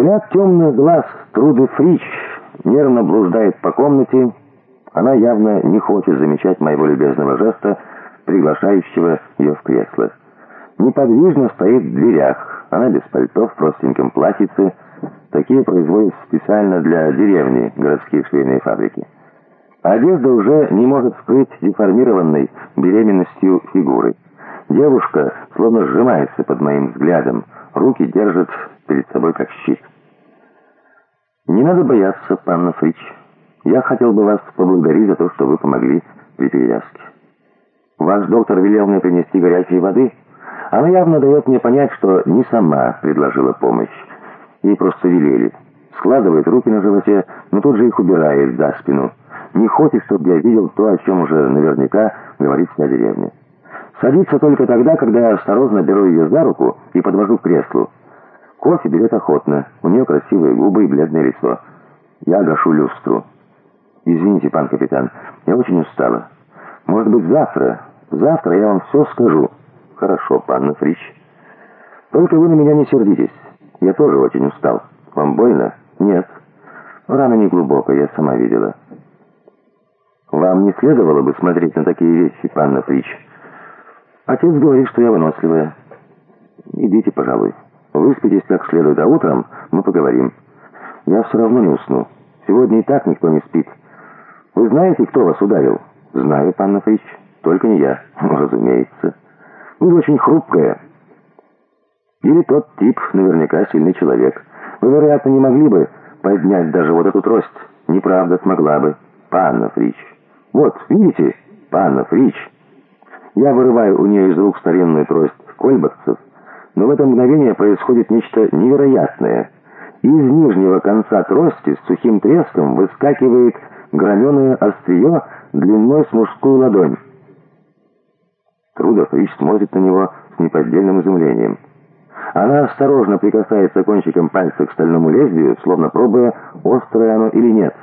Взгляд темных глаз Труды Фрич нервно блуждает по комнате. Она явно не хочет замечать моего любезного жеста, приглашающего ее в кресло. Неподвижно стоит в дверях. Она без пальто, в простеньком платьице. Такие производят специально для деревни городские швейные фабрики. Одежда уже не может скрыть деформированной беременностью фигуры. Девушка словно сжимается под моим взглядом. Руки держит перед собой как щит. «Не надо бояться, панна Фрич. Я хотел бы вас поблагодарить за то, что вы помогли при перевязке. Ваш доктор велел мне принести горячей воды. Она явно дает мне понять, что не сама предложила помощь. Ей просто велели. Складывает руки на животе, но тут же их убирает за спину. Не хочет, чтобы я видел то, о чем уже наверняка говорит вся деревня. Садится только тогда, когда я осторожно беру ее за руку и подвожу к креслу. Кофе берет охотно. У нее красивые губы и бледное лицо. Я гашу люстру. «Извините, пан капитан, я очень устала. Может быть, завтра? Завтра я вам все скажу». «Хорошо, панна Фрич. Только вы на меня не сердитесь. Я тоже очень устал. Вам больно?» «Нет. Рана не глубокая, я сама видела». «Вам не следовало бы смотреть на такие вещи, панна Фрич?» Отец говорит, что я выносливая. Идите, пожалуй. Выспитесь как следует, а утром мы поговорим. Я все равно не усну. Сегодня и так никто не спит. Вы знаете, кто вас ударил? Знаю, пан Фрич. Только не я. Разумеется. Вы очень хрупкая. Или тот тип, наверняка сильный человек. Вы, вероятно, не могли бы поднять даже вот эту трость. Неправда, смогла бы. Панна Фрич. Вот, видите? Панна Фрич. Я вырываю у нее из рук старинную трость кольбатцев, но в это мгновение происходит нечто невероятное. Из нижнего конца трости с сухим треском выскакивает граненое острие длиной с мужскую ладонь. Трудов Рич смотрит на него с неподдельным изумлением. Она осторожно прикасается кончиком пальца к стальному лезвию, словно пробуя, острое оно или нет.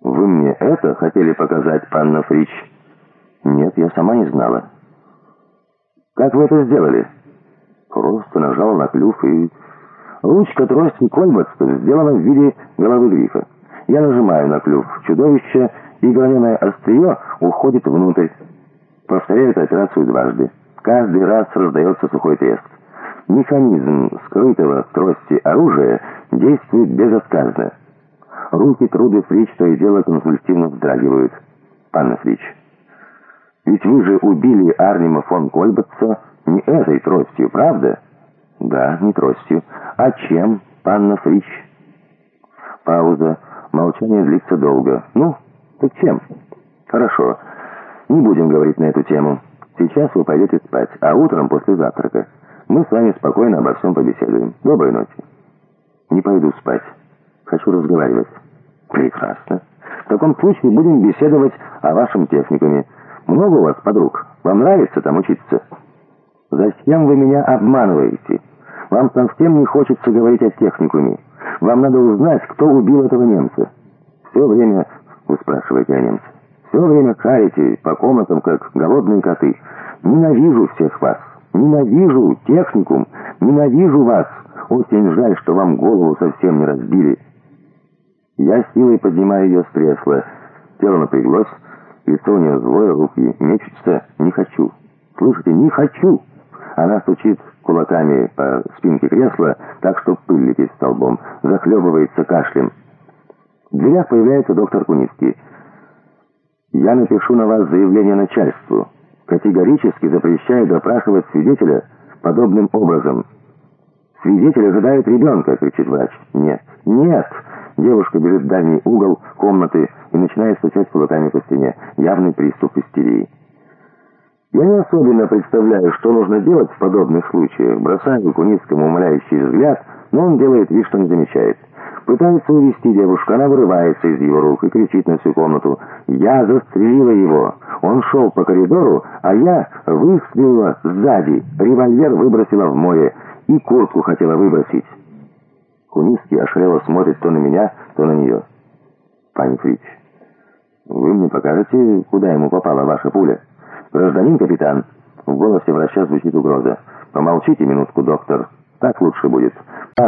«Вы мне это хотели показать, панна Фрич?» «Нет, я сама не знала». «Как вы это сделали?» Просто нажала на клюв и... Ручка трости Кольбатста сделана в виде головы грифа. Я нажимаю на клюв. Чудовище и граненое острие уходит внутрь. Повторяю эту операцию дважды. Каждый раз раздается сухой треск. Механизм скрытого в трости оружия действует безотказно. Руки Труды Фрич то и дело консультивно вздрагивают. «Панна Фрич, ведь вы же убили Арнима фон Кольбатца не этой тростью, правда? Да, не тростью. А чем, панна Фрич? Пауза. Молчание длится долго. Ну, так чем? Хорошо. Не будем говорить на эту тему. Сейчас вы пойдете спать, а утром после завтрака мы с вами спокойно обо всем побеседуем. Доброй ночи. Не пойду спать. Хочу разговаривать. Прекрасно. В таком случае будем беседовать о вашем техникуме. Много у вас подруг? Вам нравится там учиться? Зачем вы меня обманываете? Вам совсем не хочется говорить о техникуме. Вам надо узнать, кто убил этого немца. Все время вы спрашиваете о немце. Все время карите по комнатам, как голодные коты. Ненавижу всех вас. Ненавижу техникум. Ненавижу вас. Очень жаль, что вам голову совсем не разбили. Я силой поднимаю ее с кресла. Тело напряглось. Лицо у нее злое, руки мечутся. Не хочу. Слушайте, не хочу. Она стучит кулаками по спинке кресла, так что пыль летит столбом. Захлебывается кашлем. В дверях появляется доктор Куницкий. «Я напишу на вас заявление начальству. Категорически запрещаю допрашивать свидетеля подобным образом». «Свидетель ожидает ребенка!» — кричит врач. «Нет! Нет!» Девушка берет в дальний угол комнаты и начинает стучать кулаками по стене. Явный приступ истерии. Я не особенно представляю, что нужно делать в подобных случаях. Бросаю Куницкому умоляющий взгляд, но он делает вид, что не замечает. Пытается увести девушку, она вырывается из его рук и кричит на всю комнату. «Я застрелила его! Он шел по коридору, а я выстрелила сзади, револьвер выбросила в море и куртку хотела выбросить». Куницкий ошалело смотрит то на меня, то на нее. «Пани Фрич, вы мне покажете, куда ему попала ваша пуля?» «Гражданин капитан!» В голосе врача звучит угроза. «Помолчите минутку, доктор. Так лучше будет.